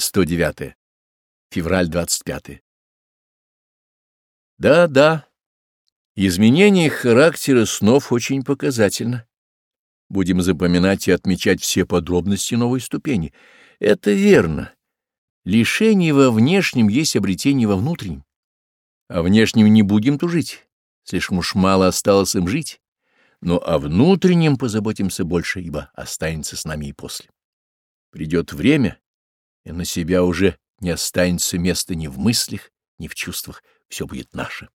109. Февраль 25. Да, да, изменение характера снов очень показательно. Будем запоминать и отмечать все подробности новой ступени. Это верно. Лишение во внешнем есть обретение во внутреннем. А внешнем не будем тужить. Слишком уж мало осталось им жить. Но о внутреннем позаботимся больше, ибо останется с нами и после. Придет время, и на себя уже не останется места ни в мыслях, ни в чувствах. Все будет наше.